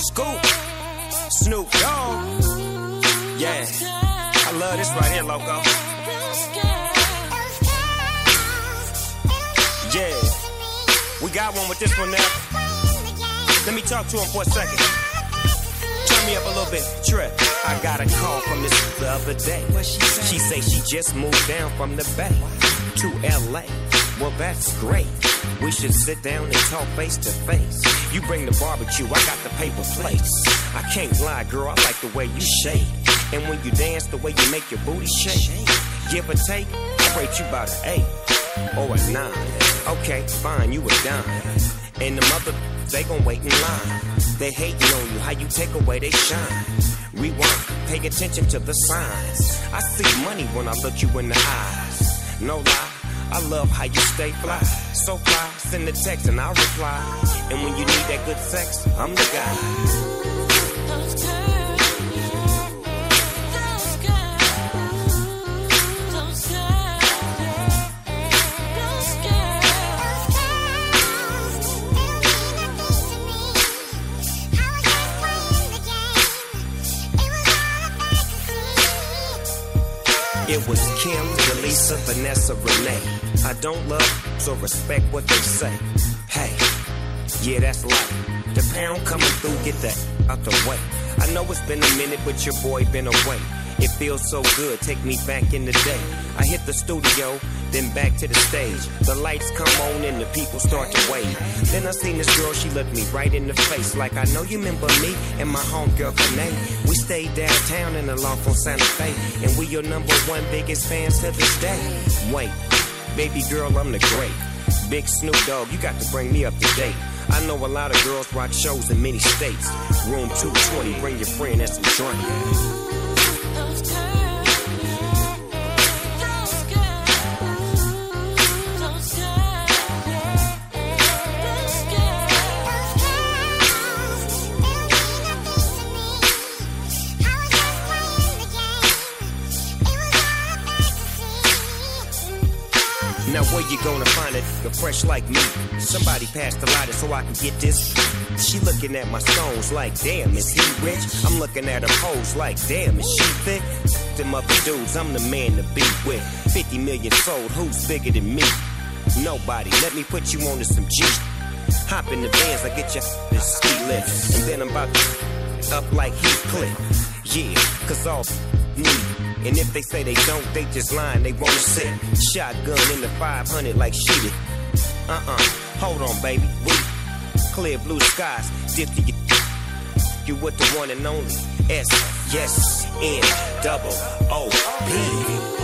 Scoop, Snoop Dogg. Yeah, I love this right here, loco. Yeah, we got one with this one now. Let me talk to him for a second. Turn me up a little bit, trip. I got a call from this the other day. She say she just moved down from the bay to LA. Well, that's great. We should sit down and talk face to face. You bring the barbecue, I got the paper plates. I can't lie, girl, I like the way you shake. And when you dance, the way you make your booty shake. Give or take, I rate you about an eight or a nine. Okay, fine, you a dime. And the mother, they gon' wait in line. They hating on you, how you take away they shine. Rewind, pay attention to the signs. I see money when I look you in the eyes. No lie, I love how you stay fly. So fly, send a text and I'll reply. And when you need that good sex, I'm the guy. It was Kim, Delisa, Vanessa, Renee. I don't love, so respect what they say. Hey, yeah, that's life. The pound coming through, get that out the way. I know it's been a minute, but your boy been away. It feels so good, take me back in the day. I hit the studio, then back to the stage. The lights come on and the people start to wave. Then I seen this girl, she looked me right in the face. Like I know you remember me and my homegirl Kane. We stayed downtown in the loft on Santa Fe. And we your number one biggest fans to this day. Wait, baby girl, I'm the great. Big Snoop Dogg, you got to bring me up to date. I know a lot of girls rock shows in many states. Room 220, bring your friend and some drink. Now where you gonna find it? You're fresh like me. Somebody passed the lighter so I can get this. She looking at my stones like, damn, is he rich? I'm looking at her pose like, damn, is she thick? Them other dudes, I'm the man to be with. 50 million sold, who's bigger than me? Nobody. Let me put you on to some G. Hop in the bands, I get you this ski lift. And then I'm about to up like Heathcliff. Yeah, cause all And if they say they don't, they just lying, they won't sit. Shotgun in the 500 like she did. Uh-uh, hold on, baby, we clear blue skies, dip to your you with the one and only S, yes, N, double, O, P.